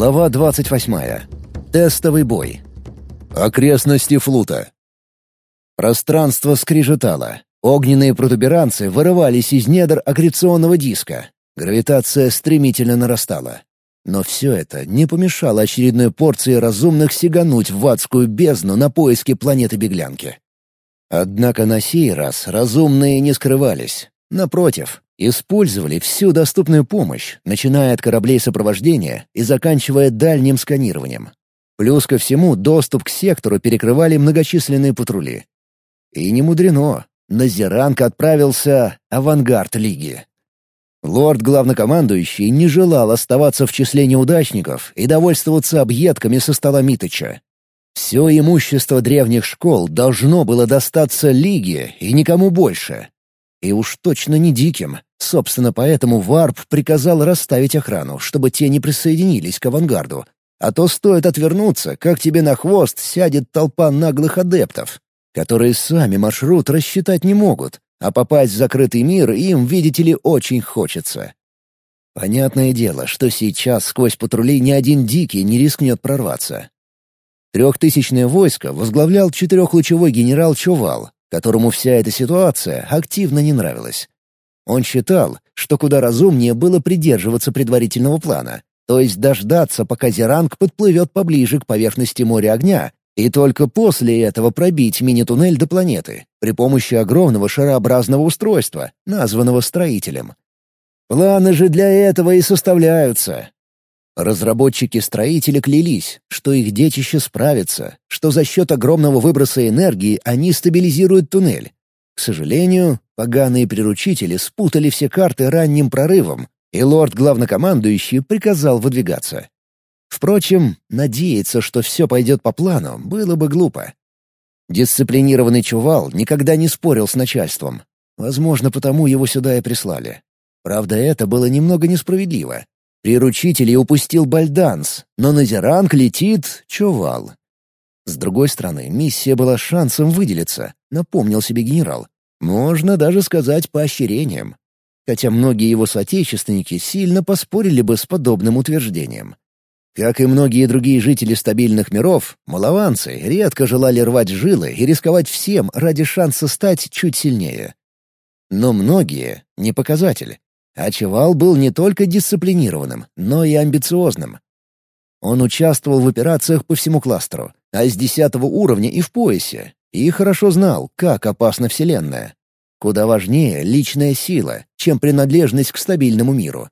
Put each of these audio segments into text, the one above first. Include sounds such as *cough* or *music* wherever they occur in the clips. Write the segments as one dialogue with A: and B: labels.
A: Глава 28. Тестовый бой. Окрестности флута. Пространство скрежетало. Огненные протуберанцы вырывались из недр аккреционного диска. Гравитация стремительно нарастала. Но все это не помешало очередной порции разумных сигануть в адскую бездну на поиски планеты-беглянки. Однако на сей раз разумные не скрывались. Напротив, использовали всю доступную помощь, начиная от кораблей сопровождения и заканчивая дальним сканированием. Плюс ко всему доступ к сектору перекрывали многочисленные патрули. И не мудрено. На Зеранг отправился авангард Лиги. Лорд-главнокомандующий не желал оставаться в числе неудачников и довольствоваться объедками со стола Митыча. Все имущество древних школ должно было достаться Лиге и никому больше. И уж точно не диким. Собственно, поэтому Варп приказал расставить охрану, чтобы те не присоединились к авангарду. А то стоит отвернуться, как тебе на хвост сядет толпа наглых адептов, которые сами маршрут рассчитать не могут, а попасть в закрытый мир им, видите ли, очень хочется. Понятное дело, что сейчас сквозь патрули ни один дикий не рискнет прорваться. Трехтысячное войско возглавлял четырехлучевой генерал Чувал, которому вся эта ситуация активно не нравилась. Он считал, что куда разумнее было придерживаться предварительного плана, то есть дождаться, пока Зеранг подплывет поближе к поверхности моря огня и только после этого пробить мини-туннель до планеты при помощи огромного шарообразного устройства, названного строителем. Планы же для этого и составляются. Разработчики-строители клялись, что их детище справится, что за счет огромного выброса энергии они стабилизируют туннель. К сожалению, поганые приручители спутали все карты ранним прорывом, и лорд-главнокомандующий приказал выдвигаться. Впрочем, надеяться, что все пойдет по плану, было бы глупо. Дисциплинированный чувал никогда не спорил с начальством. Возможно, потому его сюда и прислали. Правда, это было немного несправедливо. Приручителей упустил Бальданс, но на Зеранг летит чувал. С другой стороны, миссия была шансом выделиться, напомнил себе генерал. Можно даже сказать поощрением. Хотя многие его соотечественники сильно поспорили бы с подобным утверждением. Как и многие другие жители стабильных миров, малованцы редко желали рвать жилы и рисковать всем ради шанса стать чуть сильнее. Но многие — не показатель. А Чевал был не только дисциплинированным, но и амбициозным. Он участвовал в операциях по всему кластеру, а с десятого уровня и в поясе, и хорошо знал, как опасна Вселенная. Куда важнее личная сила, чем принадлежность к стабильному миру.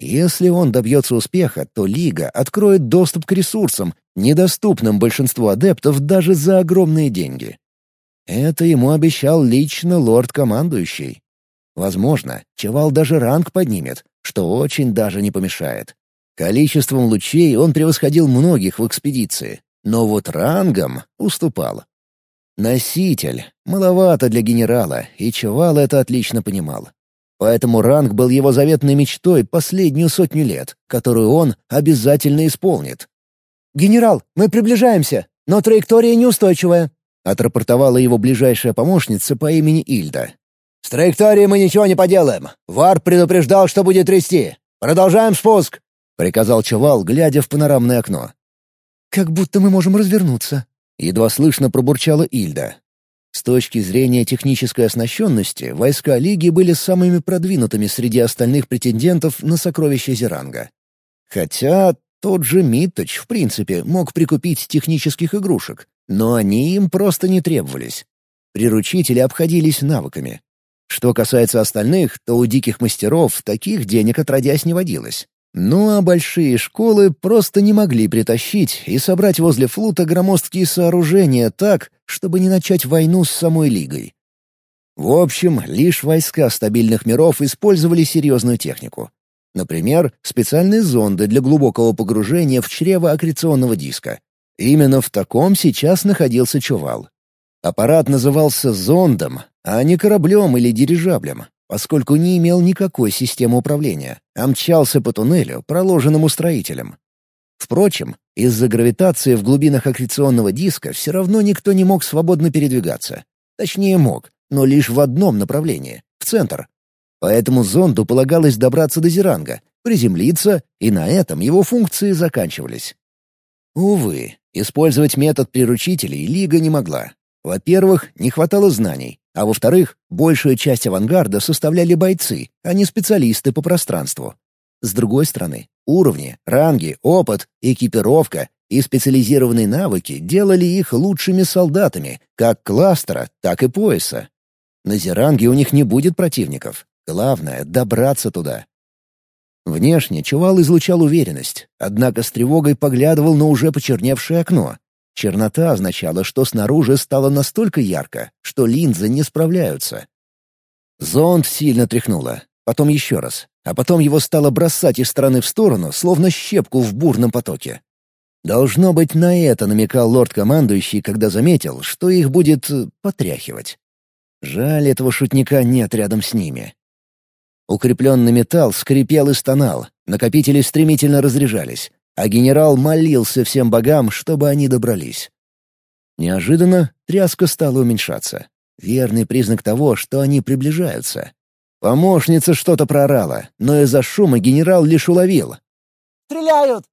A: Если он добьется успеха, то Лига откроет доступ к ресурсам, недоступным большинству адептов даже за огромные деньги. Это ему обещал лично лорд-командующий. Возможно, Чевал даже ранг поднимет, что очень даже не помешает. Количеством лучей он превосходил многих в экспедиции, но вот рангом уступал. Носитель. Маловато для генерала, и Чевал это отлично понимал. Поэтому ранг был его заветной мечтой последнюю сотню лет, которую он обязательно исполнит.
B: «Генерал, мы приближаемся, но траектория неустойчивая», — отрапортовала его ближайшая помощница по имени Ильда.
C: «С траекторией мы ничего не поделаем. Вар предупреждал, что будет трясти. Продолжаем спуск», — приказал Чувал, глядя в панорамное окно.
B: «Как будто мы можем развернуться», —
A: едва слышно пробурчала Ильда. С точки зрения технической оснащенности, войска Лиги были самыми продвинутыми среди остальных претендентов на сокровища Зеранга. Хотя тот же Митточ, в принципе, мог прикупить технических игрушек, но они им просто не требовались. Приручители обходились навыками. Что касается остальных, то у диких мастеров таких денег отродясь не водилось. Ну а большие школы просто не могли притащить и собрать возле флута громоздкие сооружения так, чтобы не начать войну с самой Лигой. В общем, лишь войска стабильных миров использовали серьезную технику. Например, специальные зонды для глубокого погружения в чрево аккреционного диска. Именно в таком сейчас находился Чувал. Аппарат назывался зондом, а не кораблем или дирижаблем, поскольку не имел никакой системы управления, а мчался по туннелю, проложенному строителем. Впрочем, из-за гравитации в глубинах аккреционного диска все равно никто не мог свободно передвигаться. Точнее, мог, но лишь в одном направлении — в центр. Поэтому зонду полагалось добраться до Зеранга, приземлиться, и на этом его функции заканчивались. Увы, использовать метод приручителей Лига не могла. Во-первых, не хватало знаний, а во-вторых, большую часть авангарда составляли бойцы, а не специалисты по пространству. С другой стороны, уровни, ранги, опыт, экипировка и специализированные навыки делали их лучшими солдатами, как кластера, так и пояса. На Зеранге у них не будет противников. Главное — добраться туда. Внешне Чувал излучал уверенность, однако с тревогой поглядывал на уже почерневшее окно. Чернота означала, что снаружи стало настолько ярко, что линзы не справляются. Зонд сильно тряхнуло, потом еще раз, а потом его стало бросать из стороны в сторону, словно щепку в бурном потоке. Должно быть, на это намекал лорд-командующий, когда заметил, что их будет э, потряхивать. Жаль, этого шутника нет рядом с ними. Укрепленный металл скрипел и стонал, накопители стремительно разряжались, а генерал молился всем богам, чтобы они добрались. Неожиданно тряска стала уменьшаться. Верный признак того, что они приближаются. Помощница что-то проорала, но из-за шума генерал лишь уловил.
B: «Стреляют!»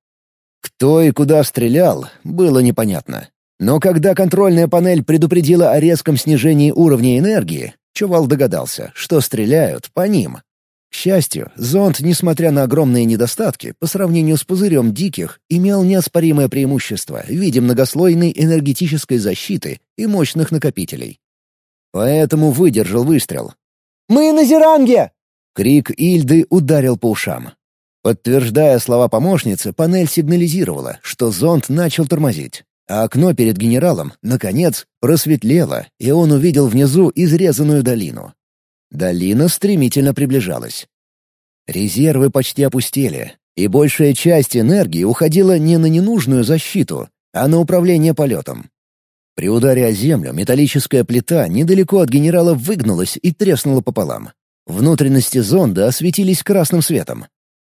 A: Кто и куда стрелял, было непонятно. Но когда контрольная панель предупредила о резком снижении уровня энергии, Чувал догадался, что стреляют по ним. К счастью, зонд, несмотря на огромные недостатки, по сравнению с пузырем диких, имел неоспоримое преимущество в виде многослойной энергетической защиты и мощных накопителей. Поэтому выдержал выстрел.
B: «Мы на Зеранге!»
A: Крик Ильды ударил по ушам. Подтверждая слова помощницы, панель сигнализировала, что зонд начал тормозить. А окно перед генералом, наконец, просветлело, и он увидел внизу изрезанную долину. Долина стремительно приближалась. Резервы почти опустели, и большая часть энергии уходила не на ненужную защиту, а на управление полетом. При ударе о землю металлическая плита недалеко от генерала выгнулась и треснула пополам. Внутренности зонда осветились красным светом.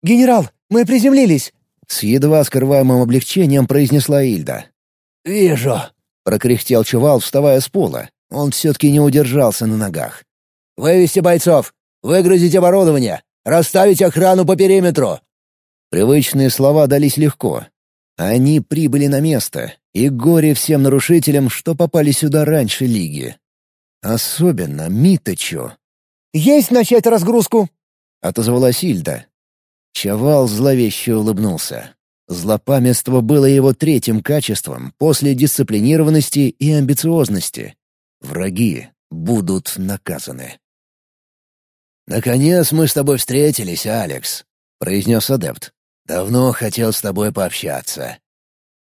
B: «Генерал, мы приземлились!»
A: С едва скрываемым облегчением произнесла Ильда.
C: «Вижу!»
A: — прокряхтел Чувал, вставая с пола. Он все-таки не удержался на ногах.
C: «Вывести бойцов! Выгрузить оборудование! Расставить охрану по периметру!»
A: Привычные слова дались легко. Они прибыли на место, и горе всем нарушителям, что попали сюда раньше Лиги. Особенно Миточу.
B: «Есть начать разгрузку!»
A: — отозвалась Ильда. Чавал зловеще улыбнулся. Злопамятство было его третьим качеством после дисциплинированности и амбициозности. Враги будут наказаны.
C: «Наконец мы с тобой встретились, Алекс», — произнес адепт. «Давно хотел с тобой пообщаться».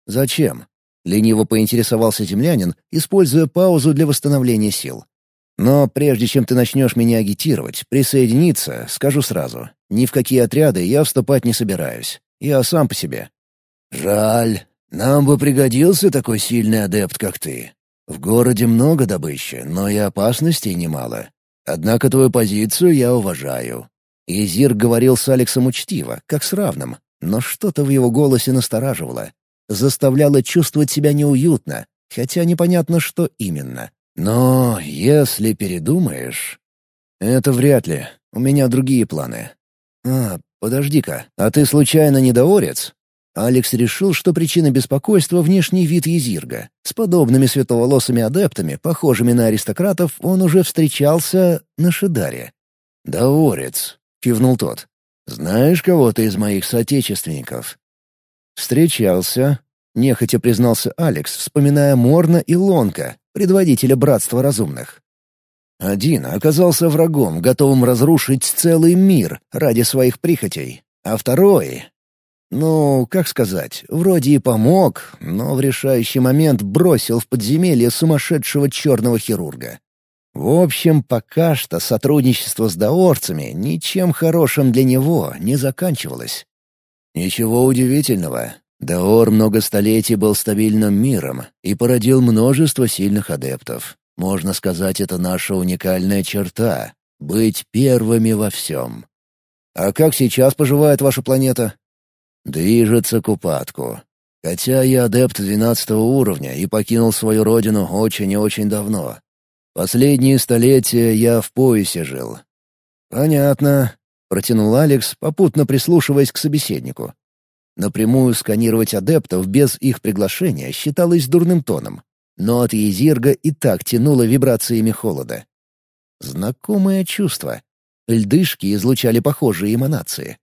A: «Зачем?» — лениво поинтересовался землянин, используя паузу для восстановления сил. Но прежде чем ты начнешь меня агитировать, присоединиться, скажу сразу. Ни в какие отряды я вступать не собираюсь. Я сам по себе».
C: «Жаль. Нам бы пригодился такой сильный адепт, как ты. В городе много добычи, но и опасностей немало. Однако твою позицию я уважаю».
A: Изир говорил с Алексом учтиво, как с равным, но что-то в его голосе настораживало. Заставляло чувствовать себя неуютно, хотя непонятно, что именно. Но если передумаешь... Это вряд ли. У меня другие планы. А, подожди-ка, а ты случайно не даорец? Алекс решил, что причина беспокойства — внешний вид Езирга. С подобными светловолосыми адептами, похожими на аристократов, он уже встречался на Шидаре. «Даорец», — кивнул тот. «Знаешь кого-то из моих соотечественников?» «Встречался», — нехотя признался Алекс, вспоминая Морна и Лонка, предводителя Братства Разумных. Один оказался врагом, готовым разрушить целый мир ради своих прихотей, а второй... Ну, как сказать, вроде и помог, но в решающий момент бросил в подземелье сумасшедшего черного хирурга. В общем, пока что сотрудничество с даорцами ничем хорошим для него не заканчивалось. Ничего удивительного. Даор много столетий был стабильным миром и породил множество сильных адептов. Можно сказать, это наша уникальная черта — быть первыми во всем. А как сейчас поживает ваша планета? Движется к упадку. Хотя я адепт двенадцатого уровня и покинул свою родину очень и очень давно. Последние столетия я в поясе жил. Понятно. — протянул Алекс, попутно прислушиваясь к собеседнику. Напрямую сканировать адептов без их приглашения считалось дурным тоном, но от Езирга и так тянуло вибрациями холода. Знакомое чувство. Льдышки излучали похожие эманации.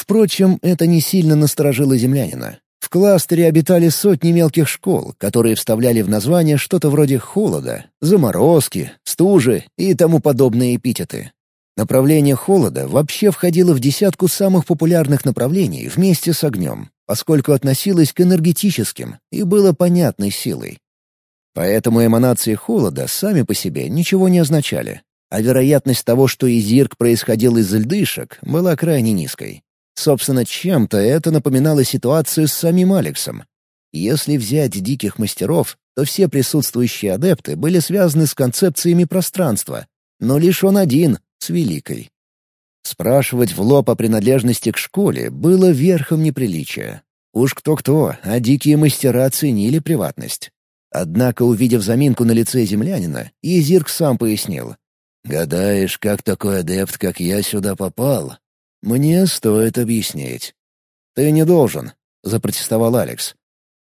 A: Впрочем, это не сильно насторожило землянина. В кластере обитали сотни мелких школ, которые вставляли в название что-то вроде холода, заморозки, стужи и тому подобные эпитеты. Направление холода вообще входило в десятку самых популярных направлений вместе с огнем, поскольку относилось к энергетическим и было понятной силой. Поэтому эманации холода сами по себе ничего не означали, а вероятность того, что Изирк происходил из льдышек, была крайне низкой. Собственно, чем-то это напоминало ситуацию с самим Алексом. Если взять диких мастеров, то все присутствующие адепты были связаны с концепциями пространства, но лишь он один с Великой. Спрашивать в лоб о принадлежности к школе было верхом неприличия. Уж кто-кто, а дикие мастера ценили приватность. Однако, увидев заминку на лице землянина, Езирк сам пояснил. «Гадаешь, как такой адепт, как я, сюда попал? Мне стоит объяснить». «Ты не должен», — запротестовал Алекс.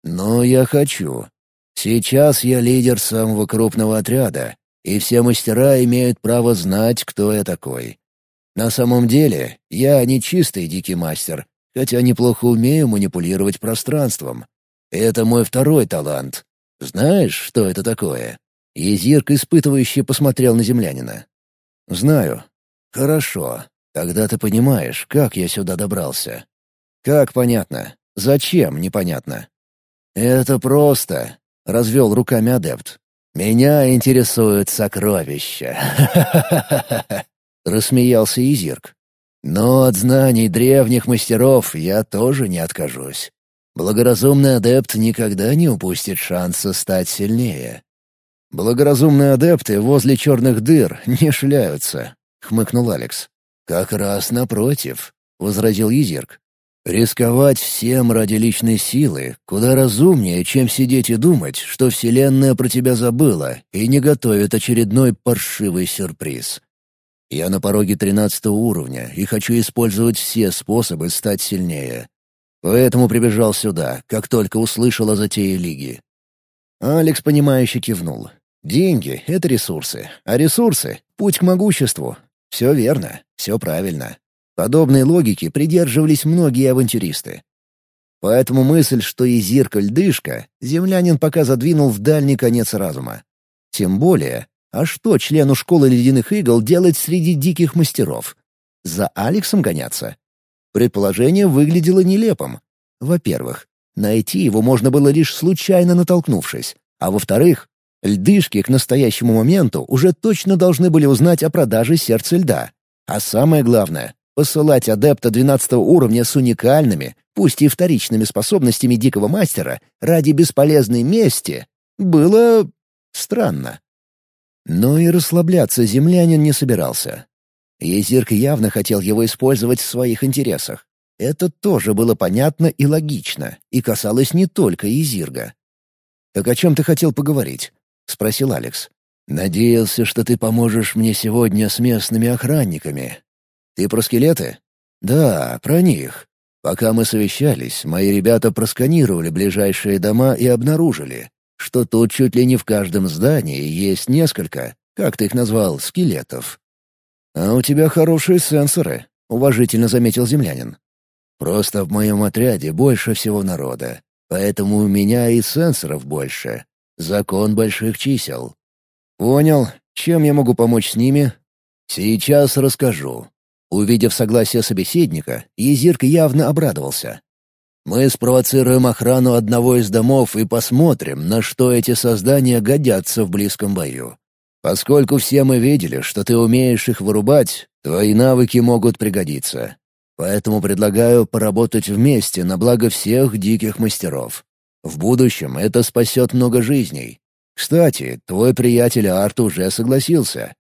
A: «Но я хочу. Сейчас я лидер самого крупного отряда, и все мастера имеют право знать, кто я такой. На самом деле, я не чистый дикий мастер, хотя неплохо умею манипулировать пространством. Это мой второй талант. Знаешь, что это такое?» Езирк, испытывающий, посмотрел на землянина. «Знаю». «Хорошо. Тогда ты понимаешь, как я сюда добрался». «Как понятно? Зачем непонятно?» «Это просто», — развел руками адепт. «Меня интересуют сокровища». *laughs* Рассмеялся Изирк. «Но от знаний древних мастеров я тоже не откажусь. Благоразумный адепт никогда не упустит шанса стать сильнее». «Благоразумные адепты возле черных дыр не шляются», — хмыкнул Алекс. «Как раз напротив», — возразил Изирк. Рисковать всем ради личной силы куда разумнее, чем сидеть и думать, что Вселенная про тебя забыла и не готовит очередной паршивый сюрприз. Я на пороге тринадцатого уровня и хочу использовать все способы стать сильнее. Поэтому прибежал сюда, как только услышал о затее Лиги. Алекс, понимающе кивнул. Деньги — это ресурсы, а ресурсы — путь к могуществу. Все верно, все правильно. Подобной логике придерживались многие авантюристы. Поэтому мысль, что и Изирка льдышка, землянин пока задвинул в дальний конец разума. Тем более, а что члену школы ледяных игл делать среди диких мастеров? За Алексом гоняться? Предположение выглядело нелепым. Во-первых, найти его можно было лишь случайно натолкнувшись. А во-вторых, льдышки к настоящему моменту уже точно должны были узнать о продаже сердца льда. А самое главное, Посылать адепта 12 уровня с уникальными, пусть и вторичными способностями дикого мастера ради бесполезной мести было странно. Но и расслабляться землянин не собирался. Езирк явно хотел его использовать в своих интересах. Это тоже было понятно и логично, и касалось не только Езирга. «Так о чем ты хотел поговорить?» — спросил Алекс. «Надеялся, что ты поможешь мне сегодня с местными охранниками, «Ты про скелеты?» «Да, про них. Пока мы совещались, мои ребята просканировали ближайшие дома и обнаружили, что тут чуть ли не в каждом здании есть несколько, как ты их назвал, скелетов». «А у тебя хорошие сенсоры», — уважительно заметил землянин. «Просто в моем отряде больше всего народа, поэтому у меня и сенсоров больше. Закон больших чисел». «Понял. Чем я могу помочь с ними?» «Сейчас расскажу. Увидев согласие собеседника, Езирк явно обрадовался. «Мы спровоцируем охрану одного из домов и посмотрим, на что эти создания годятся в близком бою. Поскольку все мы видели, что ты умеешь их вырубать, твои навыки могут пригодиться. Поэтому предлагаю поработать вместе на благо всех диких мастеров. В будущем это спасет много жизней. Кстати, твой приятель Арт уже согласился».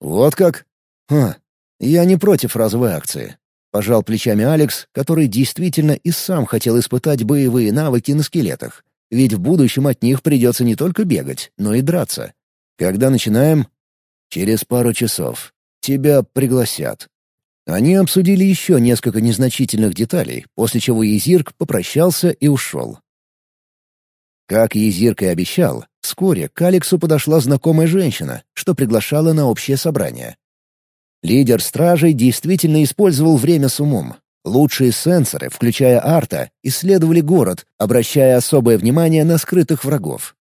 A: «Вот как? Хм, «Я не против разовой акции», — пожал плечами Алекс, который действительно и сам хотел испытать боевые навыки на скелетах, ведь в будущем от них придется не только бегать, но и драться. «Когда начинаем?» «Через пару часов. Тебя пригласят». Они обсудили еще несколько незначительных деталей, после чего Езирк попрощался и ушел. Как Езирк и обещал, вскоре к Алексу подошла знакомая женщина, что приглашала на общее собрание. Лидер стражей действительно использовал время с умом. Лучшие сенсоры, включая арта, исследовали город, обращая особое внимание на скрытых врагов.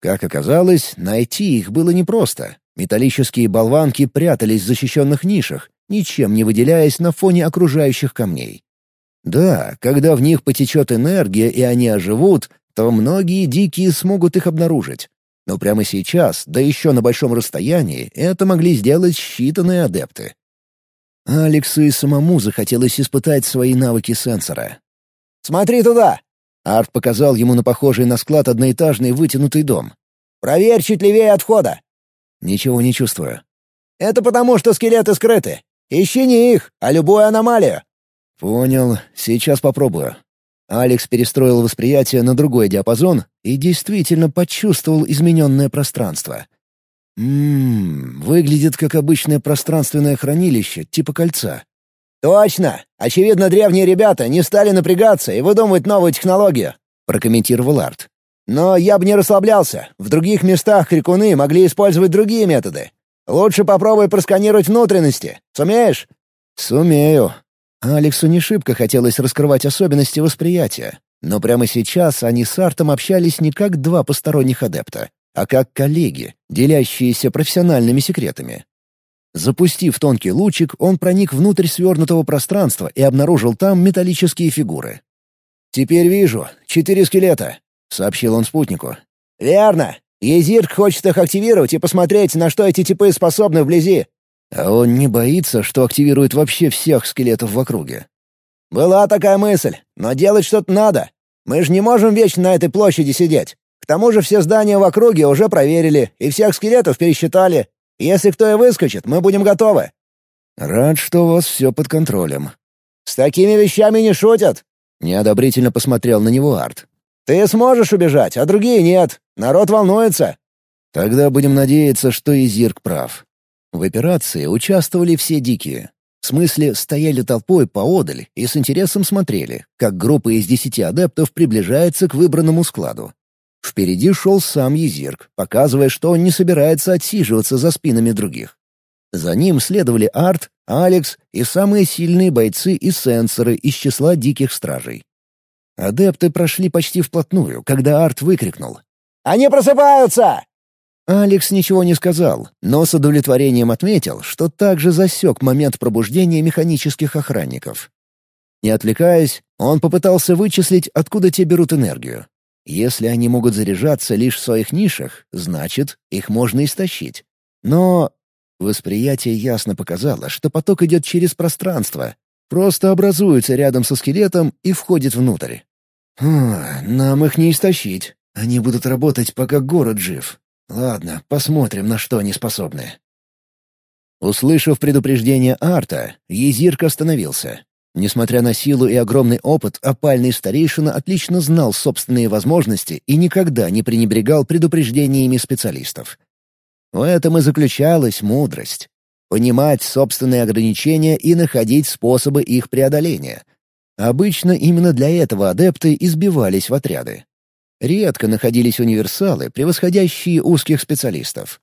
A: Как оказалось, найти их было непросто. Металлические болванки прятались в защищенных нишах, ничем не выделяясь на фоне окружающих камней. Да, когда в них потечет энергия и они оживут, то многие дикие смогут их обнаружить. Но прямо сейчас, да еще на большом расстоянии, это могли сделать считанные адепты. Алексу и самому захотелось испытать свои навыки сенсора.
B: «Смотри туда!»
A: Арт показал ему на похожий на склад одноэтажный вытянутый дом.
B: «Проверь чуть левее отхода!»
A: «Ничего не чувствую».
B: «Это потому, что скелеты скрыты. Ищи не их, а любую аномалию».
A: «Понял. Сейчас попробую». Алекс перестроил восприятие на другой диапазон и действительно почувствовал измененное пространство. Ммм, выглядит как обычное пространственное хранилище, типа кольца.
B: «Точно! Очевидно, древние ребята не стали напрягаться и выдумывать новую технологию», — прокомментировал Арт. «Но я бы не расслаблялся. В других местах крикуны могли использовать другие методы. Лучше попробуй просканировать внутренности. Сумеешь?»
A: «Сумею», Алексу не шибко хотелось раскрывать особенности восприятия, но прямо сейчас они с Артом общались не как два посторонних адепта, а как коллеги, делящиеся профессиональными секретами. Запустив тонкий лучик, он проник внутрь свернутого пространства и обнаружил там металлические фигуры.
B: «Теперь вижу. Четыре скелета», — сообщил он спутнику. «Верно. Езирк хочет их активировать и посмотреть, на что эти типы способны вблизи.
A: А он не боится, что активирует вообще всех скелетов в округе?
B: Была такая мысль, но делать что-то надо. Мы же не можем вечно на этой площади сидеть. К тому же все здания в округе уже проверили и всех скелетов пересчитали. Если кто и выскочит, мы будем готовы.
A: Рад, что у вас все под контролем.
B: С такими вещами не шутят.
A: Неодобрительно посмотрел на него Арт.
B: Ты сможешь убежать, а другие нет. Народ волнуется.
A: Тогда будем надеяться, что и Зирк прав. В операции участвовали все дикие. В смысле, стояли толпой поодаль и с интересом смотрели, как группа из десяти адептов приближается к выбранному складу. Впереди шел сам Езирк, показывая, что он не собирается отсиживаться за спинами других. За ним следовали Арт, Алекс и самые сильные бойцы и сенсоры из числа диких стражей. Адепты прошли почти вплотную, когда Арт выкрикнул.
B: «Они просыпаются!»
A: Алекс ничего не сказал, но с удовлетворением отметил, что также засек момент пробуждения механических охранников. Не отвлекаясь, он попытался вычислить, откуда те берут энергию. Если они могут заряжаться лишь в своих нишах, значит, их можно истощить. Но восприятие ясно показало, что поток идет через пространство, просто образуется рядом со скелетом и входит внутрь. «Нам их не истощить. Они будут работать, пока город жив. Ладно, посмотрим, на что они способны. Услышав предупреждение Арта, Езирк остановился. Несмотря на силу и огромный опыт, опальный старейшина отлично знал собственные возможности и никогда не пренебрегал предупреждениями специалистов. В этом и заключалась мудрость. Понимать собственные ограничения и находить способы их преодоления. Обычно именно для этого адепты избивались в отряды. Редко находились универсалы, превосходящие узких специалистов.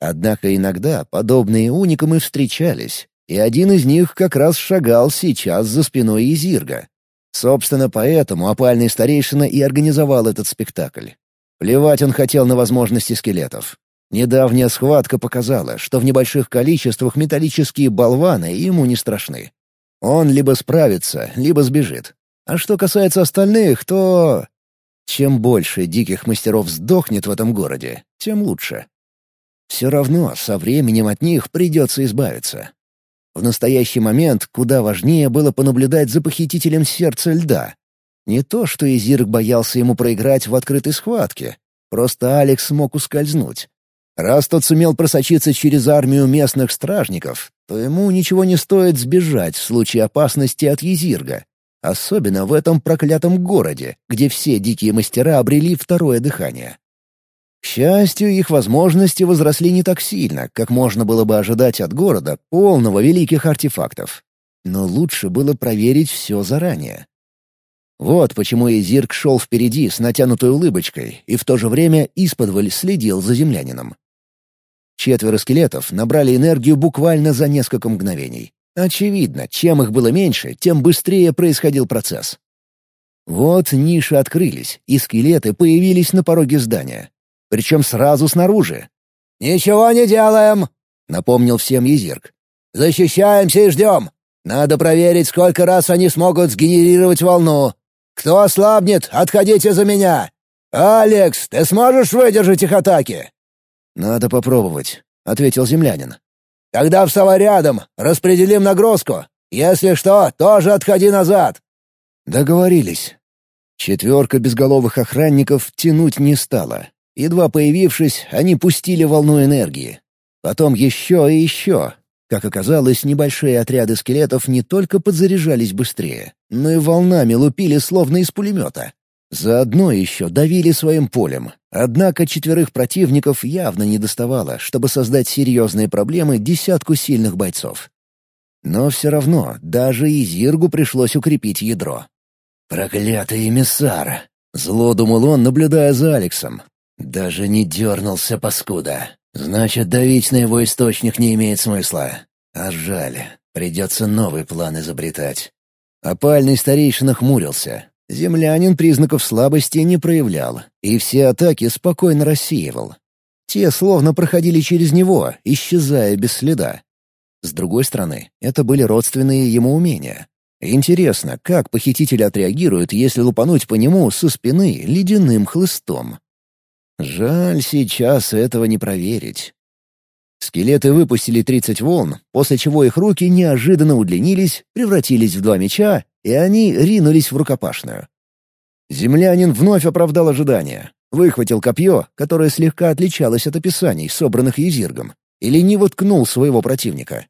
A: Однако иногда подобные уникумы встречались, и один из них как раз шагал сейчас за спиной Изирга. Собственно, поэтому опальный старейшина и организовал этот спектакль. Плевать он хотел на возможности скелетов. Недавняя схватка показала, что в небольших количествах металлические болваны ему не страшны. Он либо справится, либо сбежит. А что касается остальных, то... Чем больше диких мастеров сдохнет в этом городе, тем лучше. Все равно со временем от них придется избавиться. В настоящий момент куда важнее было понаблюдать за похитителем сердца льда. Не то, что Изирк боялся ему проиграть в открытой схватке. Просто Алекс смог ускользнуть. Раз тот сумел просочиться через армию местных стражников, то ему ничего не стоит сбежать в случае опасности от Езирга. Особенно в этом проклятом городе, где все дикие мастера обрели второе дыхание. К счастью, их возможности возросли не так сильно, как можно было бы ожидать от города, полного великих артефактов. Но лучше было проверить все заранее. Вот почему Изирк шел впереди с натянутой улыбочкой и в то же время исподволь следил за землянином. Четверо скелетов набрали энергию буквально за несколько мгновений. Очевидно, чем их было меньше, тем быстрее происходил процесс. Вот ниши открылись, и скелеты появились на пороге здания. Причем сразу снаружи.
B: «Ничего не делаем!» — напомнил всем Езирк. «Защищаемся и ждем. Надо проверить, сколько раз они смогут сгенерировать волну. Кто ослабнет, отходите за меня! Алекс, ты сможешь выдержать их атаки?»
A: «Надо попробовать», — ответил землянин.
B: «Тогда вставай рядом, распределим нагрузку. Если что, тоже отходи назад».
A: Договорились. Четверка безголовых охранников тянуть не стала. Едва появившись, они пустили волну энергии. Потом еще и еще, как оказалось, небольшие отряды скелетов не только подзаряжались быстрее, но и волнами лупили словно из пулемета. Заодно еще давили своим полем. Однако четверых противников явно не доставало, чтобы создать серьезные проблемы десятку сильных бойцов. Но все равно даже Изиргу пришлось укрепить ядро. «Проклятый эмиссар!» — зло думал он, наблюдая за Алексом. «Даже не дернулся, паскуда. Значит, давить на его источник не имеет смысла. А жаль, придется новый план изобретать. Опальный старейшина хмурился. Землянин признаков слабости не проявлял, и все атаки спокойно рассеивал. Те словно проходили через него, исчезая без следа. С другой стороны, это были родственные ему умения. Интересно, как похититель отреагирует, если лупануть по нему со спины ледяным хлыстом? Жаль, сейчас этого не проверить. Скелеты выпустили 30 волн, после чего их руки неожиданно удлинились, превратились в два меча, и они ринулись в рукопашную. Землянин вновь оправдал ожидания. Выхватил копье, которое слегка отличалось от описаний, собранных Езиргом, и лениво ткнул своего противника.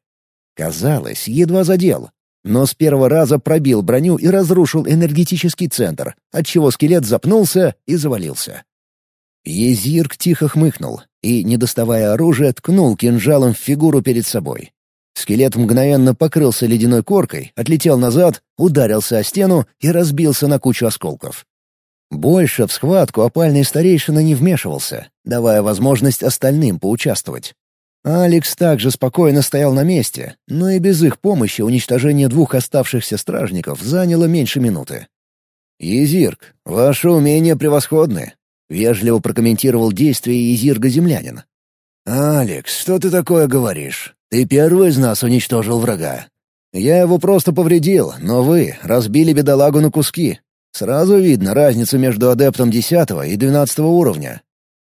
A: Казалось, едва задел, но с первого раза пробил броню и разрушил энергетический центр, отчего скелет запнулся и завалился. Езирк тихо хмыкнул и, не доставая оружия, ткнул кинжалом в фигуру перед собой. Скелет мгновенно покрылся ледяной коркой, отлетел назад, ударился о стену и разбился на кучу осколков. Больше в схватку опальный старейшина не вмешивался, давая возможность остальным поучаствовать. Алекс также спокойно стоял на месте, но и без их помощи уничтожение двух оставшихся стражников заняло меньше минуты. «Езирк, ваше умение превосходны. Вежливо прокомментировал действия Изирга-землянин. «Алекс, что ты такое говоришь? Ты первый из нас уничтожил врага. Я его просто повредил, но вы разбили бедолагу на куски. Сразу видно разницу между адептом десятого и двенадцатого уровня.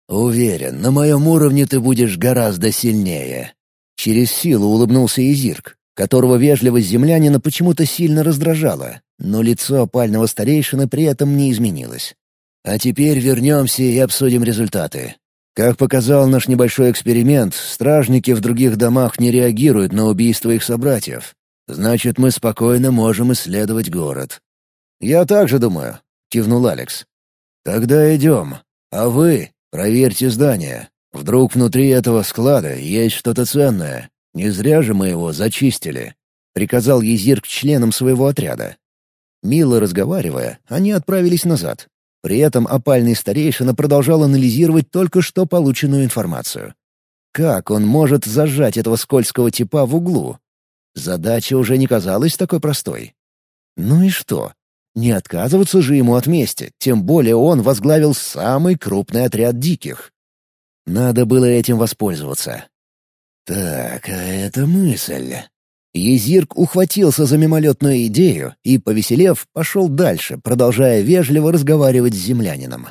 A: Уверен, на моем уровне ты будешь гораздо сильнее». Через силу улыбнулся Изирк, которого вежливость землянина почему-то сильно раздражала, но лицо опального старейшины при этом не изменилось. А теперь вернемся и обсудим результаты. Как показал наш небольшой эксперимент, стражники в других домах не реагируют на убийство их собратьев. Значит, мы спокойно можем исследовать город. «Я также думаю», — кивнул Алекс. «Тогда идем. А вы проверьте здание. Вдруг внутри этого склада есть что-то ценное. Не зря же мы его зачистили», — приказал Езир к членам своего отряда. Мило разговаривая, они отправились назад. При этом опальный старейшина продолжал анализировать только что полученную информацию. Как он может зажать этого скользкого типа в углу? Задача уже не казалась такой простой. Ну и что? Не отказываться же ему от мести, тем более он возглавил самый крупный отряд диких. Надо было этим воспользоваться. Так, а это мысль. Езирк ухватился за мимолетную идею и, повеселев, пошел дальше, продолжая вежливо разговаривать с землянином.